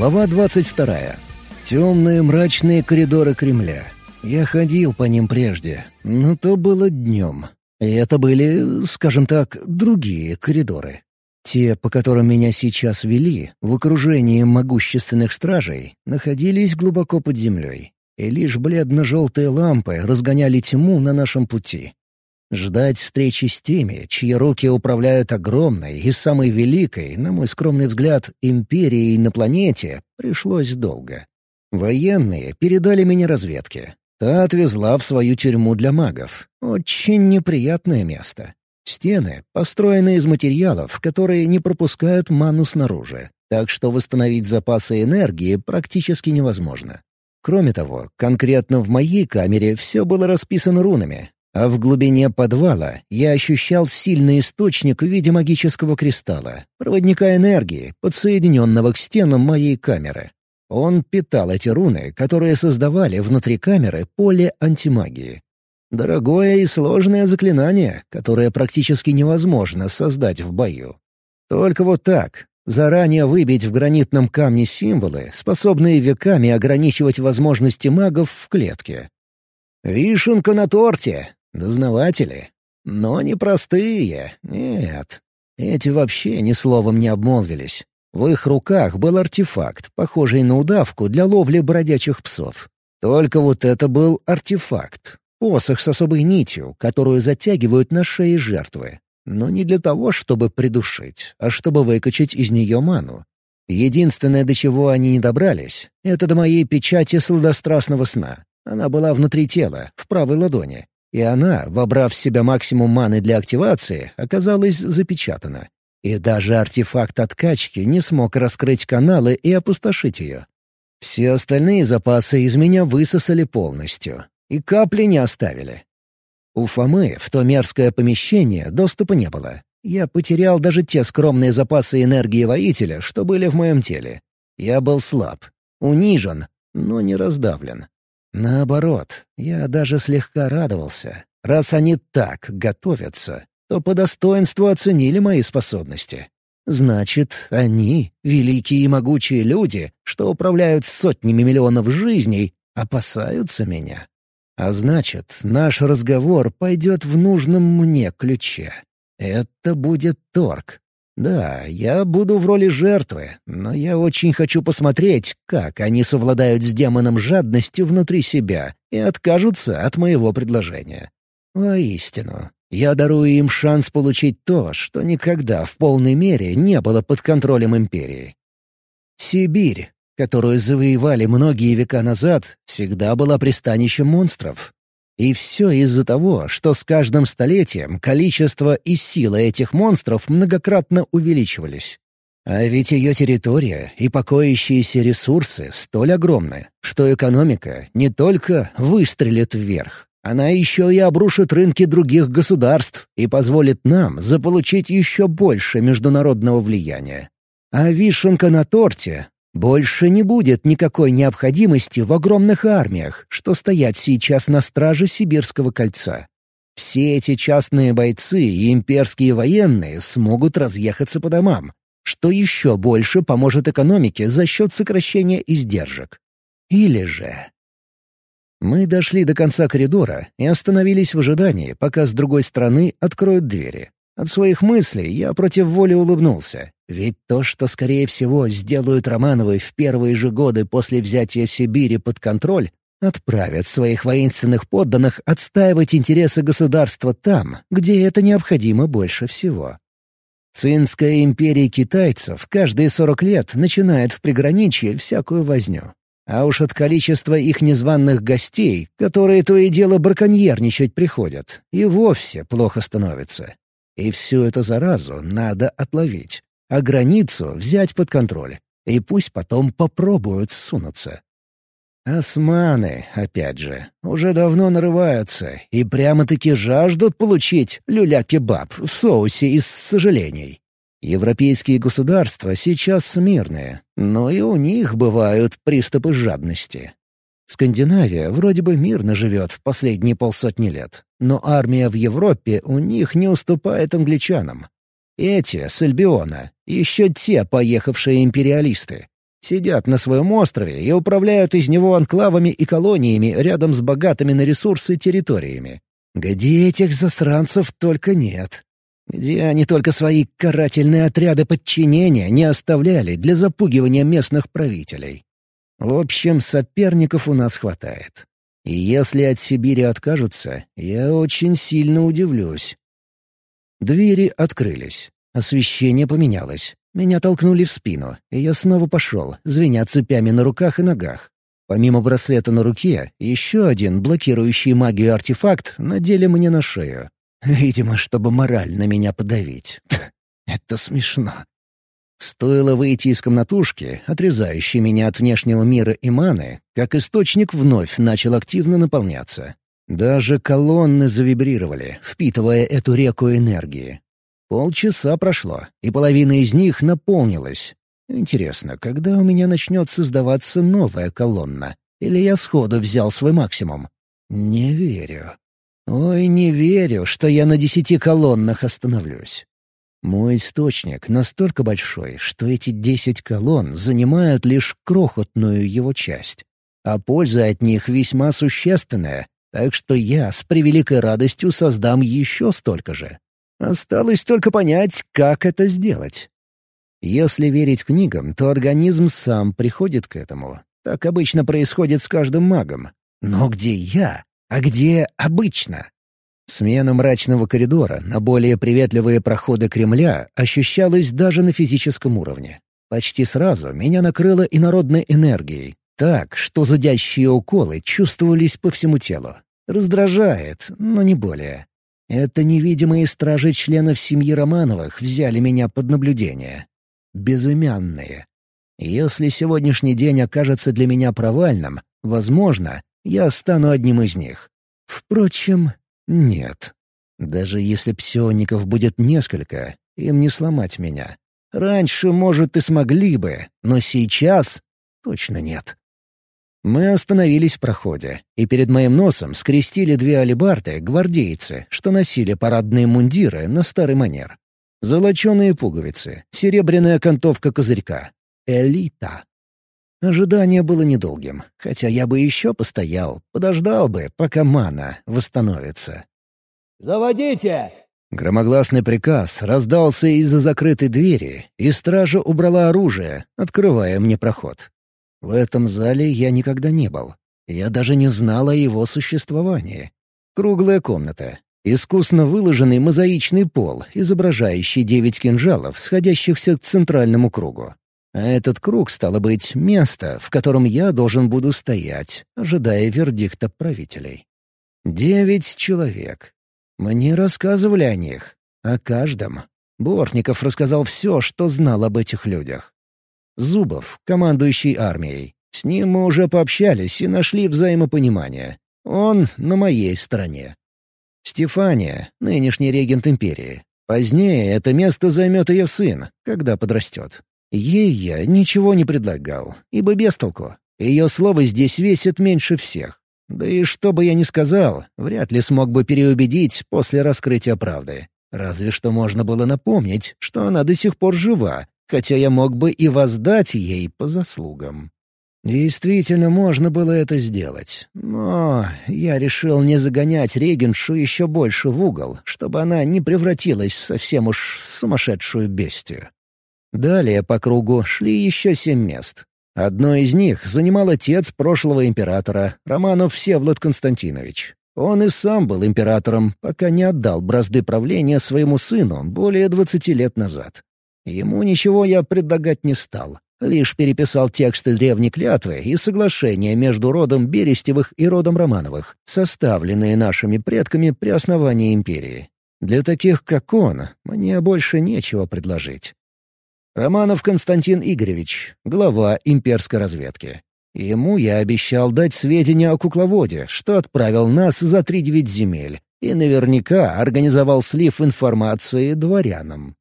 Глава 22. Темные мрачные коридоры Кремля. Я ходил по ним прежде, но то было днем. И это были, скажем так, другие коридоры. Те, по которым меня сейчас вели, в окружении могущественных стражей, находились глубоко под землей, и лишь бледно-желтые лампы разгоняли тьму на нашем пути. Ждать встречи с теми, чьи руки управляют огромной и самой великой, на мой скромный взгляд, империей на планете, пришлось долго. Военные передали меня разведке. Та отвезла в свою тюрьму для магов. Очень неприятное место. Стены построены из материалов, которые не пропускают ману снаружи, так что восстановить запасы энергии практически невозможно. Кроме того, конкретно в моей камере все было расписано рунами, а в глубине подвала я ощущал сильный источник в виде магического кристалла, проводника энергии, подсоединенного к стенам моей камеры. Он питал эти руны, которые создавали внутри камеры поле антимагии. Дорогое и сложное заклинание, которое практически невозможно создать в бою. Только вот так, заранее выбить в гранитном камне символы, способные веками ограничивать возможности магов в клетке. Вишенка на торте, Дознаватели. Но не простые, нет. Эти вообще ни словом не обмолвились. В их руках был артефакт, похожий на удавку для ловли бродячих псов. Только вот это был артефакт. Посох с особой нитью, которую затягивают на шее жертвы. Но не для того, чтобы придушить, а чтобы выкачать из нее ману. Единственное, до чего они не добрались, — это до моей печати сладострастного сна. Она была внутри тела, в правой ладони, и она, вобрав в себя максимум маны для активации, оказалась запечатана. И даже артефакт откачки не смог раскрыть каналы и опустошить ее. Все остальные запасы из меня высосали полностью, и капли не оставили. У Фомы в то мерзкое помещение доступа не было. Я потерял даже те скромные запасы энергии воителя, что были в моем теле. Я был слаб, унижен, но не раздавлен. Наоборот, я даже слегка радовался. Раз они так готовятся, то по достоинству оценили мои способности. Значит, они, великие и могучие люди, что управляют сотнями миллионов жизней, опасаются меня. А значит, наш разговор пойдет в нужном мне ключе. Это будет торг. Да, я буду в роли жертвы, но я очень хочу посмотреть, как они совладают с демоном жадности внутри себя и откажутся от моего предложения. Воистину, я дарую им шанс получить то, что никогда в полной мере не было под контролем империи. Сибирь, которую завоевали многие века назад, всегда была пристанищем монстров. И все из-за того, что с каждым столетием количество и сила этих монстров многократно увеличивались. А ведь ее территория и покоящиеся ресурсы столь огромны, что экономика не только выстрелит вверх, она еще и обрушит рынки других государств и позволит нам заполучить еще больше международного влияния. А вишенка на торте больше не будет никакой необходимости в огромных армиях, что стоят сейчас на страже Сибирского кольца. Все эти частные бойцы и имперские военные смогут разъехаться по домам, что еще больше поможет экономике за счет сокращения издержек. Или же... Мы дошли до конца коридора и остановились в ожидании, пока с другой стороны откроют двери. От своих мыслей я против воли улыбнулся, ведь то, что, скорее всего, сделают Романовы в первые же годы после взятия Сибири под контроль, отправят своих воинственных подданных отстаивать интересы государства там, где это необходимо больше всего. Цинская империя китайцев каждые сорок лет начинает в приграничье всякую возню. А уж от количества их незваных гостей, которые то и дело браконьерничать приходят, и вовсе плохо становится. И всю эту заразу надо отловить а границу взять под контроль. И пусть потом попробуют сунуться. Османы, опять же, уже давно нарываются и прямо-таки жаждут получить люля-кебаб в соусе из сожалений. Европейские государства сейчас мирные, но и у них бывают приступы жадности. Скандинавия вроде бы мирно живет в последние полсотни лет, но армия в Европе у них не уступает англичанам. Эти, с Альбиона, еще те поехавшие империалисты. Сидят на своем острове и управляют из него анклавами и колониями рядом с богатыми на ресурсы территориями. Где этих засранцев только нет. Где они только свои карательные отряды подчинения не оставляли для запугивания местных правителей. В общем, соперников у нас хватает. И если от Сибири откажутся, я очень сильно удивлюсь. Двери открылись. Освещение поменялось. Меня толкнули в спину, и я снова пошел, звеня цепями на руках и ногах. Помимо браслета на руке, еще один блокирующий магию артефакт надели мне на шею. Видимо, чтобы морально меня подавить. Это смешно. Стоило выйти из комнатушки, отрезающей меня от внешнего мира и маны, как источник вновь начал активно наполняться. Даже колонны завибрировали, впитывая эту реку энергии. Полчаса прошло, и половина из них наполнилась. Интересно, когда у меня начнет создаваться новая колонна? Или я сходу взял свой максимум? Не верю. Ой, не верю, что я на десяти колоннах остановлюсь. Мой источник настолько большой, что эти десять колонн занимают лишь крохотную его часть. А польза от них весьма существенная, так что я с превеликой радостью создам еще столько же. Осталось только понять, как это сделать. Если верить книгам, то организм сам приходит к этому. Так обычно происходит с каждым магом. Но где я? А где обычно? Смена мрачного коридора на более приветливые проходы Кремля ощущалась даже на физическом уровне. Почти сразу меня накрыло инородной энергией, так, что зудящие уколы чувствовались по всему телу. Раздражает, но не более. Это невидимые стражи членов семьи Романовых взяли меня под наблюдение. Безымянные. Если сегодняшний день окажется для меня провальным, возможно, я стану одним из них. Впрочем, нет. Даже если псиоников будет несколько, им не сломать меня. Раньше, может, и смогли бы, но сейчас точно нет. Мы остановились в проходе, и перед моим носом скрестили две алебарды гвардейцы, что носили парадные мундиры на старый манер. Золоченые пуговицы, серебряная окантовка козырька. Элита. Ожидание было недолгим, хотя я бы еще постоял, подождал бы, пока мана восстановится. «Заводите!» Громогласный приказ раздался из-за закрытой двери, и стража убрала оружие, открывая мне проход. В этом зале я никогда не был. Я даже не знал о его существовании. Круглая комната. Искусно выложенный мозаичный пол, изображающий девять кинжалов, сходящихся к центральному кругу. А этот круг, стало быть, место, в котором я должен буду стоять, ожидая вердикта правителей. Девять человек. Мне рассказывали о них. О каждом. Бортников рассказал все, что знал об этих людях. Зубов, командующий армией. С ним мы уже пообщались и нашли взаимопонимание. Он на моей стороне. Стефания, нынешний регент империи. Позднее это место займет ее сын, когда подрастет. Ей я ничего не предлагал, ибо без толку. Ее слово здесь весит меньше всех. Да и что бы я ни сказал, вряд ли смог бы переубедить после раскрытия правды. Разве что можно было напомнить, что она до сих пор жива, хотя я мог бы и воздать ей по заслугам. Действительно, можно было это сделать, но я решил не загонять регеншу еще больше в угол, чтобы она не превратилась в совсем уж сумасшедшую бестию. Далее по кругу шли еще семь мест. Одно из них занимал отец прошлого императора, Романов Всеволод Константинович. Он и сам был императором, пока не отдал бразды правления своему сыну более двадцати лет назад. Ему ничего я предлагать не стал. Лишь переписал тексты древней клятвы и соглашения между родом Берестевых и родом Романовых, составленные нашими предками при основании империи. Для таких, как он, мне больше нечего предложить. Романов Константин Игоревич, глава имперской разведки. Ему я обещал дать сведения о кукловоде, что отправил нас за три девять земель, и наверняка организовал слив информации дворянам.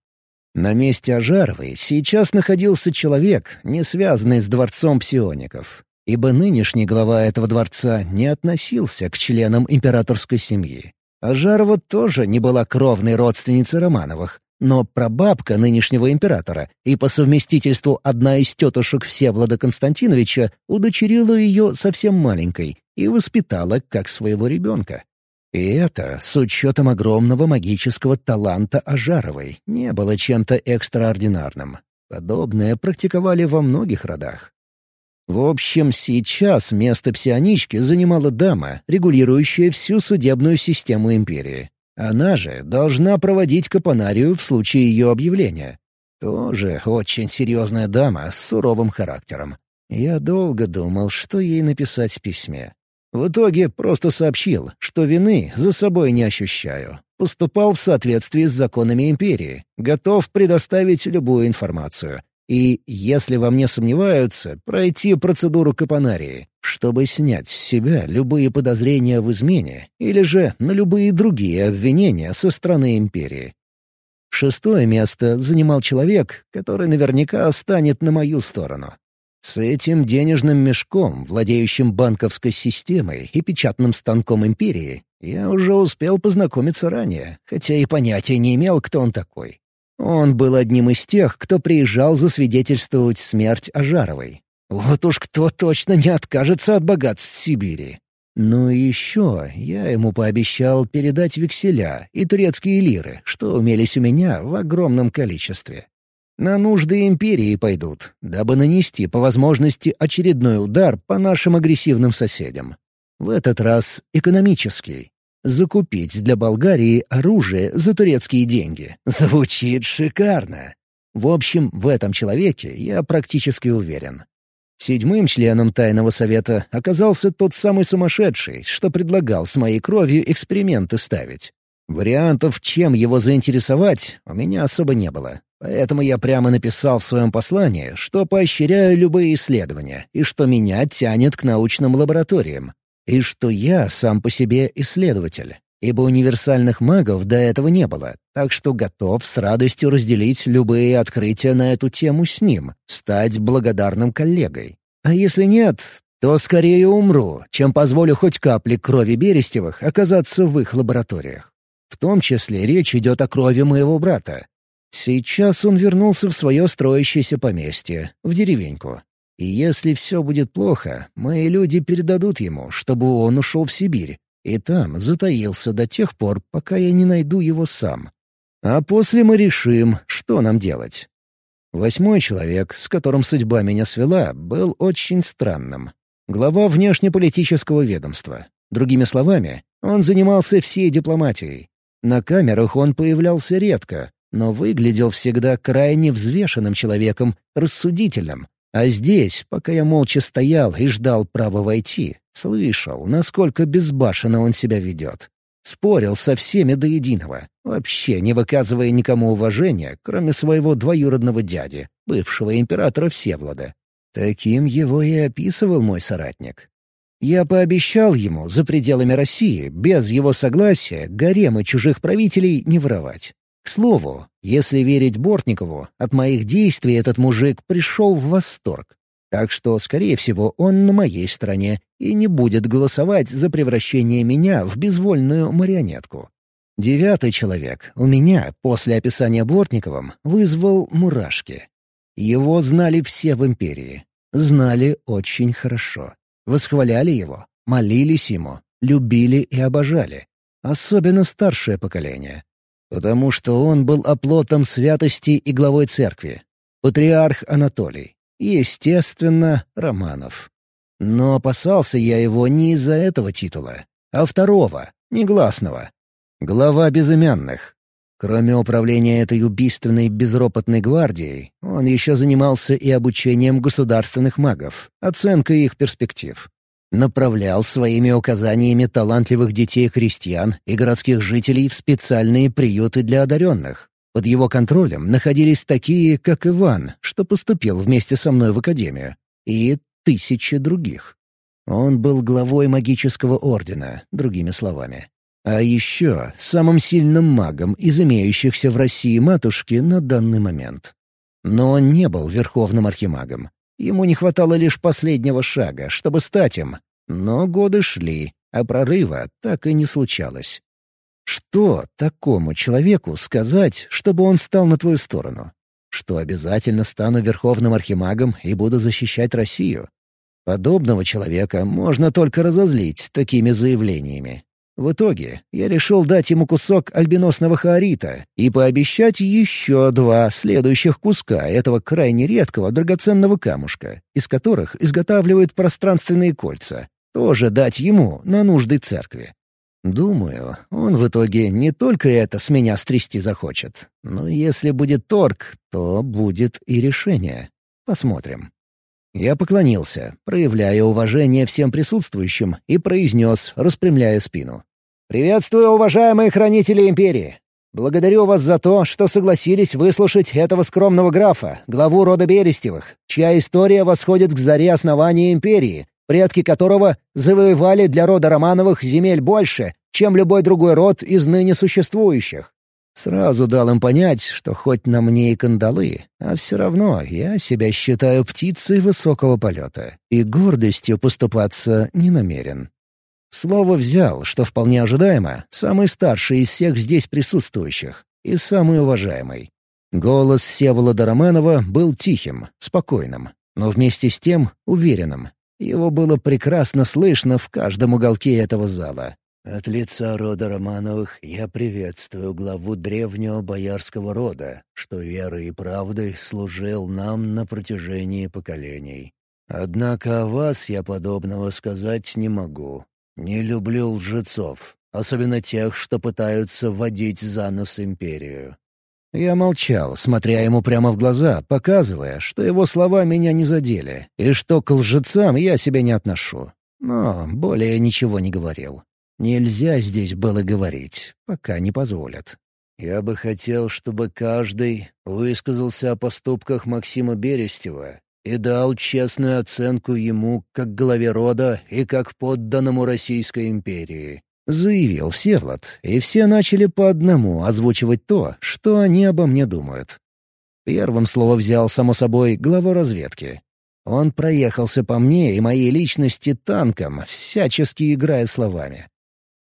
На месте Ажаровой сейчас находился человек, не связанный с дворцом псиоников, ибо нынешний глава этого дворца не относился к членам императорской семьи. Ажарова тоже не была кровной родственницей Романовых, но прабабка нынешнего императора и по совместительству одна из тетушек Всевлада Константиновича удочерила ее совсем маленькой и воспитала как своего ребенка. И это, с учетом огромного магического таланта Ажаровой, не было чем-то экстраординарным. Подобное практиковали во многих родах. В общем, сейчас место псионички занимала дама, регулирующая всю судебную систему империи. Она же должна проводить капонарию в случае ее объявления. Тоже очень серьезная дама с суровым характером. Я долго думал, что ей написать в письме. В итоге просто сообщил, что вины за собой не ощущаю. Поступал в соответствии с законами империи, готов предоставить любую информацию. И, если во мне сомневаются, пройти процедуру капонарии, чтобы снять с себя любые подозрения в измене или же на любые другие обвинения со стороны империи. Шестое место занимал человек, который наверняка станет на мою сторону. С этим денежным мешком, владеющим банковской системой и печатным станком империи, я уже успел познакомиться ранее, хотя и понятия не имел, кто он такой. Он был одним из тех, кто приезжал засвидетельствовать смерть Ажаровой. Вот уж кто точно не откажется от богатств Сибири. Ну и еще я ему пообещал передать векселя и турецкие лиры, что имелись у меня в огромном количестве. На нужды империи пойдут, дабы нанести по возможности очередной удар по нашим агрессивным соседям. В этот раз экономический. Закупить для Болгарии оружие за турецкие деньги. Звучит шикарно. В общем, в этом человеке я практически уверен. Седьмым членом Тайного Совета оказался тот самый сумасшедший, что предлагал с моей кровью эксперименты ставить. Вариантов, чем его заинтересовать, у меня особо не было. Поэтому я прямо написал в своем послании, что поощряю любые исследования и что меня тянет к научным лабораториям. И что я сам по себе исследователь, ибо универсальных магов до этого не было, так что готов с радостью разделить любые открытия на эту тему с ним, стать благодарным коллегой. А если нет, то скорее умру, чем позволю хоть капли крови Берестевых оказаться в их лабораториях. В том числе речь идет о крови моего брата, Сейчас он вернулся в свое строящееся поместье, в деревеньку. И если все будет плохо, мои люди передадут ему, чтобы он ушел в Сибирь, и там затаился до тех пор, пока я не найду его сам. А после мы решим, что нам делать. Восьмой человек, с которым судьба меня свела, был очень странным. Глава внешнеполитического ведомства. Другими словами, он занимался всей дипломатией. На камерах он появлялся редко, но выглядел всегда крайне взвешенным человеком, рассудительным. А здесь, пока я молча стоял и ждал права войти, слышал, насколько безбашенно он себя ведет. Спорил со всеми до единого, вообще не выказывая никому уважения, кроме своего двоюродного дяди, бывшего императора Всевлада. Таким его и описывал мой соратник. Я пообещал ему за пределами России, без его согласия, гаремы чужих правителей не воровать. К слову, если верить Бортникову, от моих действий этот мужик пришел в восторг. Так что, скорее всего, он на моей стороне и не будет голосовать за превращение меня в безвольную марионетку. Девятый человек у меня, после описания Бортниковым, вызвал мурашки. Его знали все в империи. Знали очень хорошо. Восхваляли его, молились ему, любили и обожали. Особенно старшее поколение потому что он был оплотом святости и главой церкви. Патриарх Анатолий. Естественно, Романов. Но опасался я его не из-за этого титула, а второго, негласного. Глава безымянных. Кроме управления этой убийственной безропотной гвардией, он еще занимался и обучением государственных магов, оценкой их перспектив направлял своими указаниями талантливых детей-крестьян и городских жителей в специальные приюты для одаренных. Под его контролем находились такие, как Иван, что поступил вместе со мной в академию, и тысячи других. Он был главой магического ордена, другими словами. А еще самым сильным магом из имеющихся в России матушки на данный момент. Но он не был верховным архимагом. Ему не хватало лишь последнего шага, чтобы стать им. Но годы шли, а прорыва так и не случалось. Что такому человеку сказать, чтобы он стал на твою сторону? Что обязательно стану верховным архимагом и буду защищать Россию? Подобного человека можно только разозлить такими заявлениями. В итоге я решил дать ему кусок альбиносного хаорита и пообещать еще два следующих куска этого крайне редкого драгоценного камушка, из которых изготавливают пространственные кольца, тоже дать ему на нужды церкви. Думаю, он в итоге не только это с меня стрясти захочет, но если будет торг, то будет и решение. Посмотрим. Я поклонился, проявляя уважение всем присутствующим, и произнес, распрямляя спину. «Приветствую, уважаемые хранители Империи! Благодарю вас за то, что согласились выслушать этого скромного графа, главу рода Берестевых, чья история восходит к заре основания Империи, предки которого завоевали для рода Романовых земель больше, чем любой другой род из ныне существующих. Сразу дал им понять, что хоть на мне и кандалы, а все равно я себя считаю птицей высокого полета и гордостью поступаться не намерен. Слово взял, что вполне ожидаемо, самый старший из всех здесь присутствующих и самый уважаемый. Голос Севолода Романова был тихим, спокойным, но вместе с тем уверенным, его было прекрасно слышно в каждом уголке этого зала. «От лица рода Романовых я приветствую главу древнего боярского рода, что верой и правдой служил нам на протяжении поколений. Однако о вас я подобного сказать не могу. Не люблю лжецов, особенно тех, что пытаются вводить за нос империю. Я молчал, смотря ему прямо в глаза, показывая, что его слова меня не задели, и что к лжецам я себя не отношу. Но более ничего не говорил. Нельзя здесь было говорить, пока не позволят. Я бы хотел, чтобы каждый высказался о поступках Максима Берестева и дал честную оценку ему как главе рода и как подданному Российской империи. — заявил Всевлад, и все начали по одному озвучивать то, что они обо мне думают. Первым слово взял, само собой, глава разведки. Он проехался по мне и моей личности танком, всячески играя словами.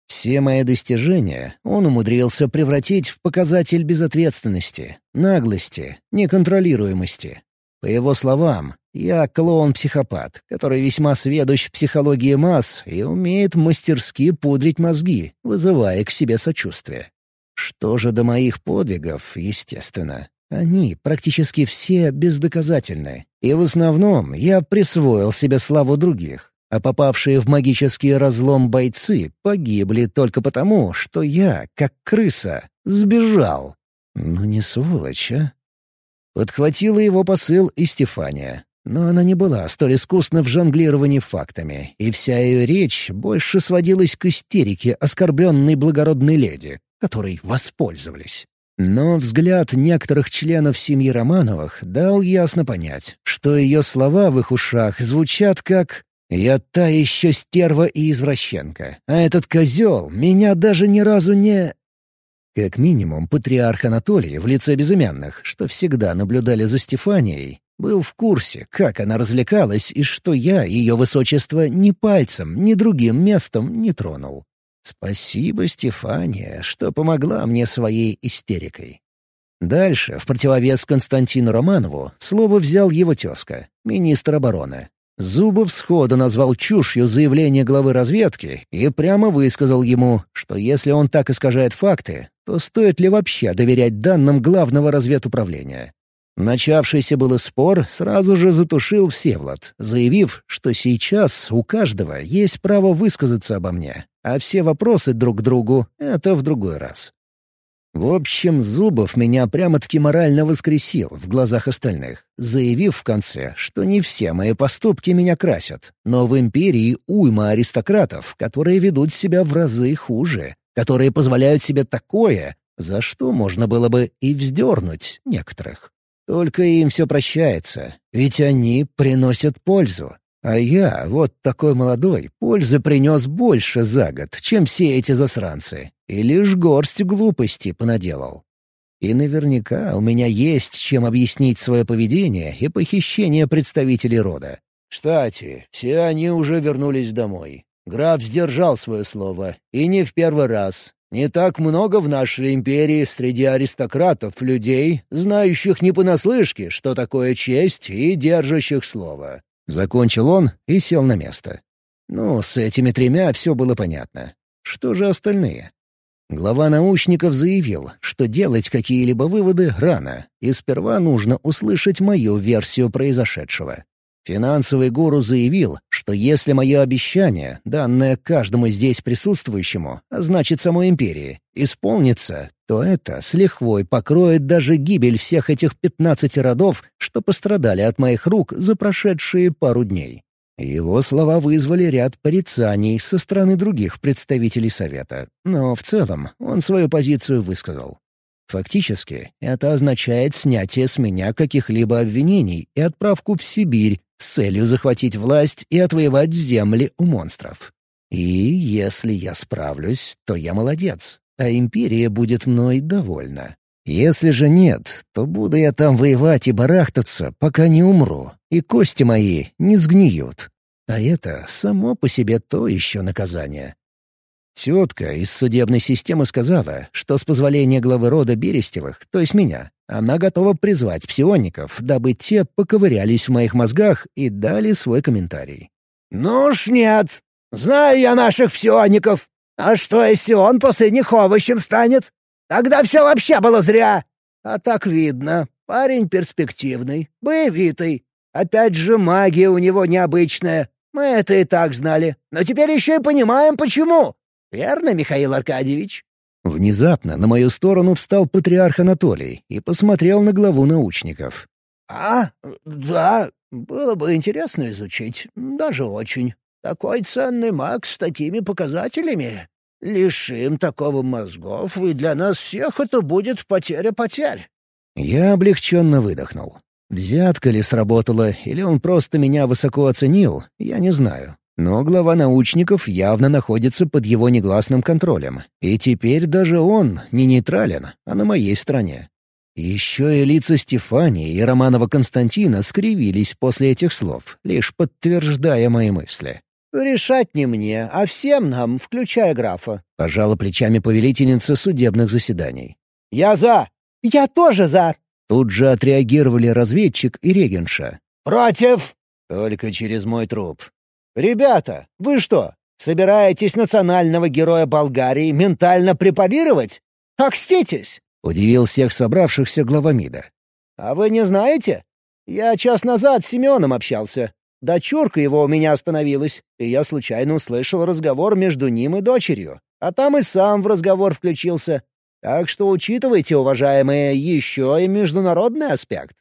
Все мои достижения он умудрился превратить в показатель безответственности, наглости, неконтролируемости. По его словам, я клоун-психопат, который весьма сведущ в психологии масс и умеет мастерски пудрить мозги, вызывая к себе сочувствие. Что же до моих подвигов, естественно. Они практически все бездоказательны, и в основном я присвоил себе славу других, а попавшие в магический разлом бойцы погибли только потому, что я, как крыса, сбежал. Ну не сволочь, а? Подхватила его посыл и Стефания. Но она не была столь искусна в жонглировании фактами, и вся ее речь больше сводилась к истерике оскорбленной благородной леди, которой воспользовались. Но взгляд некоторых членов семьи Романовых дал ясно понять, что ее слова в их ушах звучат как «Я та еще стерва и извращенка, а этот козел меня даже ни разу не...» Как минимум, патриарх Анатолий в лице безымянных, что всегда наблюдали за Стефанией, был в курсе, как она развлекалась и что я, ее высочество, ни пальцем, ни другим местом не тронул. Спасибо, Стефания, что помогла мне своей истерикой. Дальше, в противовес Константину Романову, слово взял его тезка, министр обороны. Зубов сходу назвал чушью заявление главы разведки и прямо высказал ему, что если он так искажает факты, то стоит ли вообще доверять данным главного разведуправления. Начавшийся был спор сразу же затушил Всевлад, заявив, что сейчас у каждого есть право высказаться обо мне, а все вопросы друг к другу — это в другой раз. В общем, Зубов меня прямо-таки морально воскресил в глазах остальных, заявив в конце, что не все мои поступки меня красят, но в империи уйма аристократов, которые ведут себя в разы хуже, которые позволяют себе такое, за что можно было бы и вздернуть некоторых. Только им все прощается, ведь они приносят пользу. А я, вот такой молодой, пользы принес больше за год, чем все эти засранцы, и лишь горсть глупости понаделал. И наверняка у меня есть чем объяснить свое поведение и похищение представителей рода. Кстати, все они уже вернулись домой. Граф сдержал свое слово, и не в первый раз. Не так много в нашей империи среди аристократов людей, знающих не понаслышке, что такое честь, и держащих слово». Закончил он и сел на место. Ну, с этими тремя все было понятно. Что же остальные? Глава научников заявил, что делать какие-либо выводы рано, и сперва нужно услышать мою версию произошедшего. Финансовый гуру заявил, что если мое обещание, данное каждому здесь присутствующему, а значит самой империи, исполнится, то это с лихвой покроет даже гибель всех этих пятнадцати родов, что пострадали от моих рук за прошедшие пару дней. Его слова вызвали ряд порицаний со стороны других представителей Совета, но в целом он свою позицию высказал. Фактически, это означает снятие с меня каких-либо обвинений и отправку в Сибирь с целью захватить власть и отвоевать земли у монстров. И если я справлюсь, то я молодец, а империя будет мной довольна. Если же нет, то буду я там воевать и барахтаться, пока не умру, и кости мои не сгниют. А это само по себе то еще наказание. Тетка из судебной системы сказала, что с позволения главы рода Берестевых, то есть меня, она готова призвать псиоников, дабы те поковырялись в моих мозгах и дали свой комментарий. «Ну уж нет. Знаю я наших псиоников. А что, если он после них овощем станет? Тогда все вообще было зря. А так видно, парень перспективный, боевитый. Опять же, магия у него необычная. Мы это и так знали. Но теперь еще и понимаем, почему. Верно, Михаил Аркадьевич?» Внезапно на мою сторону встал патриарх Анатолий и посмотрел на главу научников. «А, да, было бы интересно изучить, даже очень. Такой ценный маг с такими показателями. Лишим такого мозгов, и для нас всех это будет потеря потерь». Я облегченно выдохнул. Взятка ли сработала, или он просто меня высоко оценил, я не знаю. Но глава научников явно находится под его негласным контролем. И теперь даже он не нейтрален, а на моей стороне. Еще и лица Стефании и Романова Константина скривились после этих слов, лишь подтверждая мои мысли. «Решать не мне, а всем нам, включая графа», — пожала плечами повелительница судебных заседаний. «Я за!» «Я тоже за!» Тут же отреагировали разведчик и регенша. «Против!» «Только через мой труп». «Ребята, вы что, собираетесь национального героя Болгарии ментально препарировать? Окститесь!» — удивил всех собравшихся глава МИДа. «А вы не знаете? Я час назад с Семеном общался. Дочурка его у меня остановилась, и я случайно услышал разговор между ним и дочерью. А там и сам в разговор включился. Так что учитывайте, уважаемые, еще и международный аспект».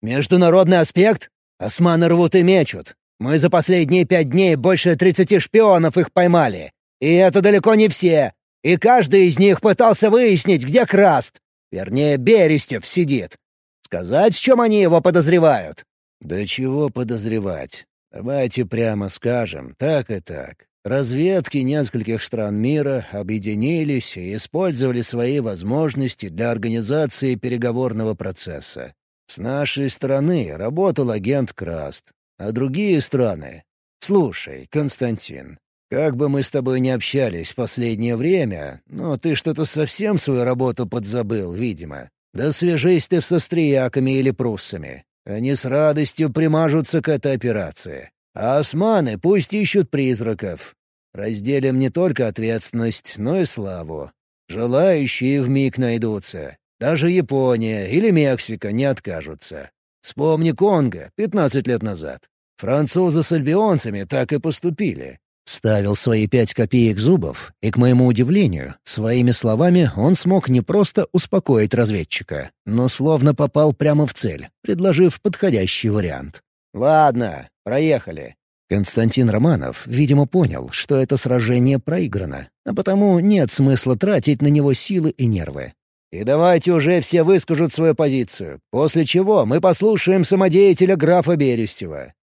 «Международный аспект? Османы рвут и мечут. Мы за последние пять дней больше тридцати шпионов их поймали. И это далеко не все. И каждый из них пытался выяснить, где Краст. Вернее, Берестев сидит. Сказать, в чем они его подозревают?» «Да чего подозревать? Давайте прямо скажем, так и так. Разведки нескольких стран мира объединились и использовали свои возможности для организации переговорного процесса. С нашей стороны работал агент Краст, а другие страны... Слушай, Константин, как бы мы с тобой не общались в последнее время, но ты что-то совсем свою работу подзабыл, видимо. Да свяжись ты с австрияками или пруссами. Они с радостью примажутся к этой операции. А османы пусть ищут призраков. Разделим не только ответственность, но и славу. Желающие вмиг найдутся. Даже Япония или Мексика не откажутся. Вспомни Конго 15 лет назад. Французы с альбионцами так и поступили. Ставил свои пять копеек зубов, и, к моему удивлению, своими словами он смог не просто успокоить разведчика, но словно попал прямо в цель, предложив подходящий вариант. «Ладно, проехали». Константин Романов, видимо, понял, что это сражение проиграно, а потому нет смысла тратить на него силы и нервы. «И давайте уже все выскажут свою позицию, после чего мы послушаем самодеятеля графа Берестева.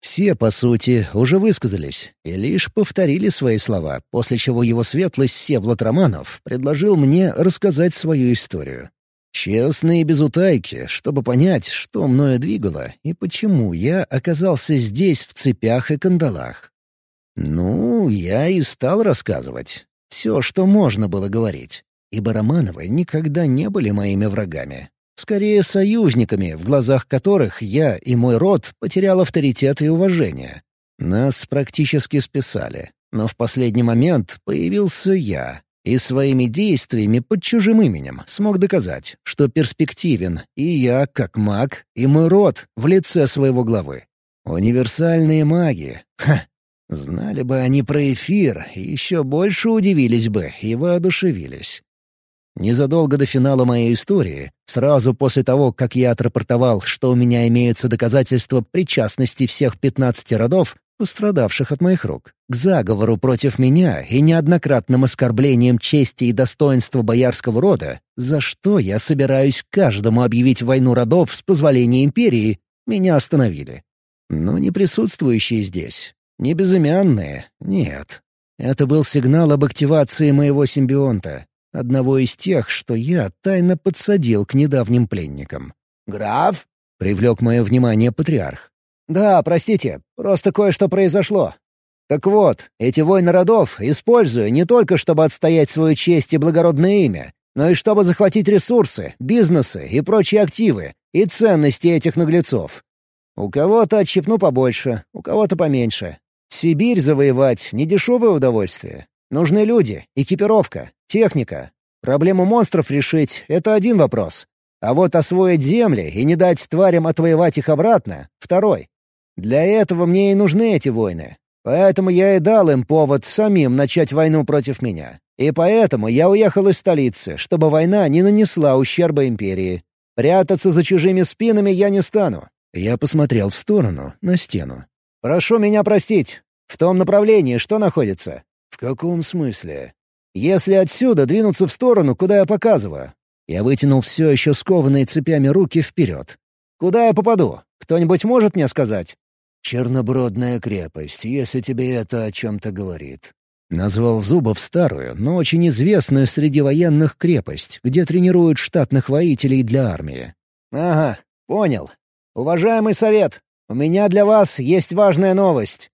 Все, по сути, уже высказались и лишь повторили свои слова, после чего его светлость Севлот Романов предложил мне рассказать свою историю. Честно и без утайки, чтобы понять, что мною двигало и почему я оказался здесь в цепях и кандалах. Ну, я и стал рассказывать. Все, что можно было говорить. Ибо Романовы никогда не были моими врагами. Скорее, союзниками, в глазах которых я и мой род потерял авторитет и уважение. Нас практически списали. Но в последний момент появился я, и своими действиями под чужим именем смог доказать, что перспективен и я как маг, и мой род в лице своего главы. Универсальные маги. Ха! Знали бы они про эфир, еще больше удивились бы и воодушевились. Незадолго до финала моей истории, сразу после того, как я отрапортовал, что у меня имеются доказательства причастности всех пятнадцати родов, пострадавших от моих рук, к заговору против меня и неоднократным оскорблением чести и достоинства боярского рода, за что я собираюсь каждому объявить войну родов с позволения империи, меня остановили. Но не присутствующие здесь, не безымянные, нет. Это был сигнал об активации моего симбионта, одного из тех, что я тайно подсадил к недавним пленникам. «Граф?» — привлек мое внимание патриарх. «Да, простите, просто кое-что произошло. Так вот, эти войны родов использую не только чтобы отстоять свою честь и благородное имя, но и чтобы захватить ресурсы, бизнесы и прочие активы, и ценности этих наглецов. У кого-то отщипну побольше, у кого-то поменьше. Сибирь завоевать — недешевое удовольствие. Нужны люди, экипировка, техника. Проблему монстров решить — это один вопрос. А вот освоить земли и не дать тварям отвоевать их обратно — второй. Для этого мне и нужны эти войны. Поэтому я и дал им повод самим начать войну против меня. И поэтому я уехал из столицы, чтобы война не нанесла ущерба империи. Прятаться за чужими спинами я не стану. Я посмотрел в сторону, на стену. «Прошу меня простить. В том направлении что находится?» «В каком смысле?» «Если отсюда двинуться в сторону, куда я показываю». Я вытянул все еще скованные цепями руки вперед. «Куда я попаду? Кто-нибудь может мне сказать?» «Чернобродная крепость, если тебе это о чем-то говорит». Назвал Зубов старую, но очень известную среди военных крепость, где тренируют штатных воителей для армии. «Ага, понял. Уважаемый совет, у меня для вас есть важная новость.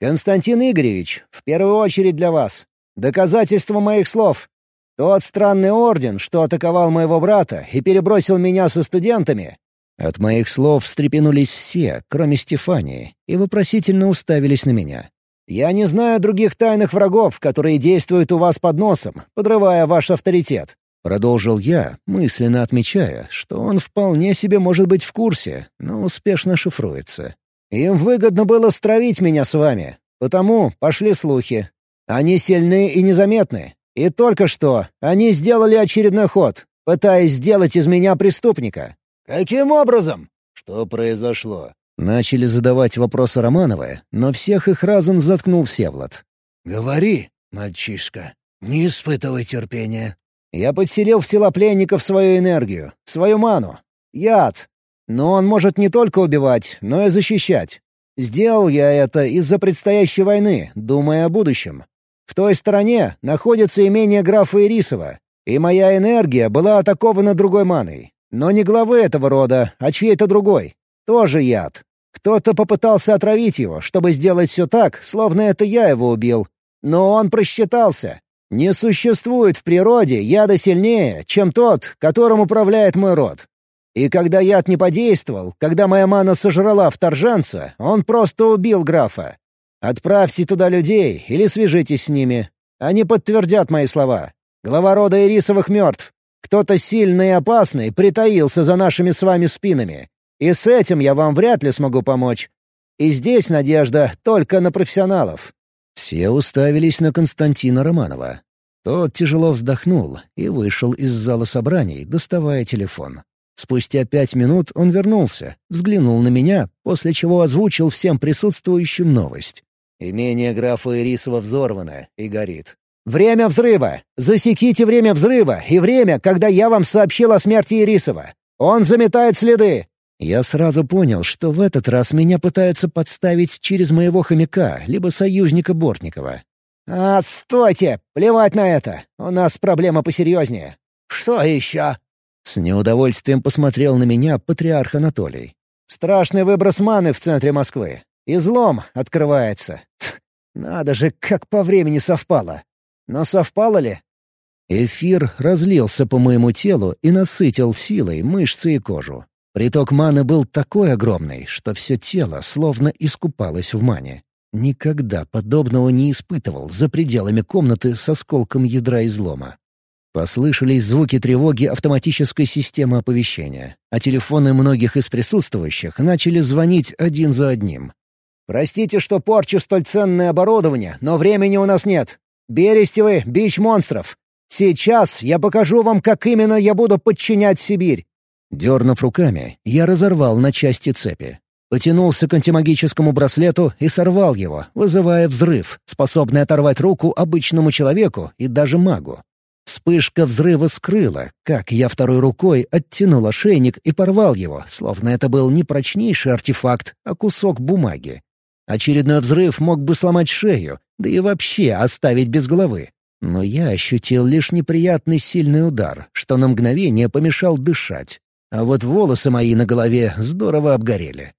Константин Игоревич, в первую очередь для вас. Доказательство моих слов. Тот странный орден, что атаковал моего брата и перебросил меня со студентами, от моих слов встрепенулись все, кроме Стефании, и вопросительно уставились на меня. «Я не знаю других тайных врагов, которые действуют у вас под носом, подрывая ваш авторитет», — продолжил я, мысленно отмечая, что он вполне себе может быть в курсе, но успешно шифруется. «Им выгодно было стравить меня с вами, потому пошли слухи. Они сильны и незаметны, и только что они сделали очередной ход, пытаясь сделать из меня преступника. «Каким образом?» «Что произошло?» Начали задавать вопросы Романовы, но всех их разом заткнул Всевлад. «Говори, мальчишка, не испытывай терпения». Я подселил в тела пленников свою энергию, свою ману. Яд. Но он может не только убивать, но и защищать. Сделал я это из-за предстоящей войны, думая о будущем. В той стороне находится имение графа Ирисова, и моя энергия была атакована другой маной. Но не главы этого рода, а чьей-то другой. Тоже яд. Кто-то попытался отравить его, чтобы сделать все так, словно это я его убил. Но он просчитался. Не существует в природе яда сильнее, чем тот, которым управляет мой род. И когда яд не подействовал, когда моя мана сожрала вторжанца, он просто убил графа. Отправьте туда людей или свяжитесь с ними. Они подтвердят мои слова. Глава рода Ирисовых мертв. Кто-то сильный и опасный притаился за нашими с вами спинами. И с этим я вам вряд ли смогу помочь. И здесь надежда только на профессионалов». Все уставились на Константина Романова. Тот тяжело вздохнул и вышел из зала собраний, доставая телефон. Спустя пять минут он вернулся, взглянул на меня, после чего озвучил всем присутствующим новость. «Имение графа Ирисова взорвано и горит. «Время взрыва! Засеките время взрыва и время, когда я вам сообщил о смерти Ирисова! Он заметает следы!» Я сразу понял, что в этот раз меня пытаются подставить через моего хомяка, либо союзника Бортникова. «А, стойте! Плевать на это! У нас проблема посерьезнее!» «Что еще?» С неудовольствием посмотрел на меня патриарх Анатолий. «Страшный выброс маны в центре Москвы. Излом открывается. Тх, надо же, как по времени совпало. Но совпало ли? Эфир разлился по моему телу и насытил силой мышцы и кожу. Приток маны был такой огромный, что все тело словно искупалось в мане. Никогда подобного не испытывал за пределами комнаты с осколком ядра излома. Послышались звуки тревоги автоматической системы оповещения, а телефоны многих из присутствующих начали звонить один за одним. «Простите, что порчу столь ценное оборудование, но времени у нас нет. Берестевы — бич монстров. Сейчас я покажу вам, как именно я буду подчинять Сибирь». Дернув руками, я разорвал на части цепи. Потянулся к антимагическому браслету и сорвал его, вызывая взрыв, способный оторвать руку обычному человеку и даже магу. Вспышка взрыва скрыла, как я второй рукой оттянул ошейник и порвал его, словно это был не прочнейший артефакт, а кусок бумаги. Очередной взрыв мог бы сломать шею, да и вообще оставить без головы. Но я ощутил лишь неприятный сильный удар, что на мгновение помешал дышать. А вот волосы мои на голове здорово обгорели.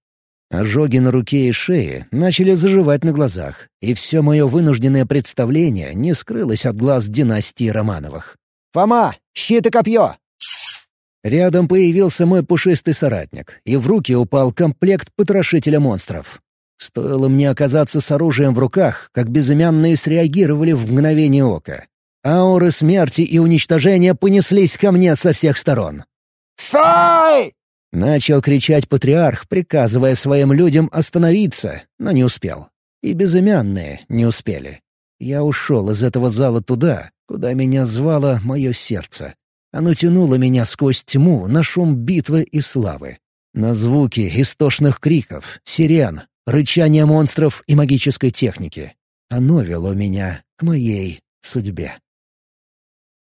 Ожоги на руке и шее начали заживать на глазах, и все мое вынужденное представление не скрылось от глаз династии Романовых. «Фома, щит и копье!» Рядом появился мой пушистый соратник, и в руки упал комплект потрошителя монстров. Стоило мне оказаться с оружием в руках, как безымянные среагировали в мгновение ока. Ауры смерти и уничтожения понеслись ко мне со всех сторон. «Стой!» Начал кричать патриарх, приказывая своим людям остановиться, но не успел. И безымянные не успели. Я ушел из этого зала туда, куда меня звало мое сердце. Оно тянуло меня сквозь тьму на шум битвы и славы. На звуки истошных криков, сирен, рычания монстров и магической техники. Оно вело меня к моей судьбе.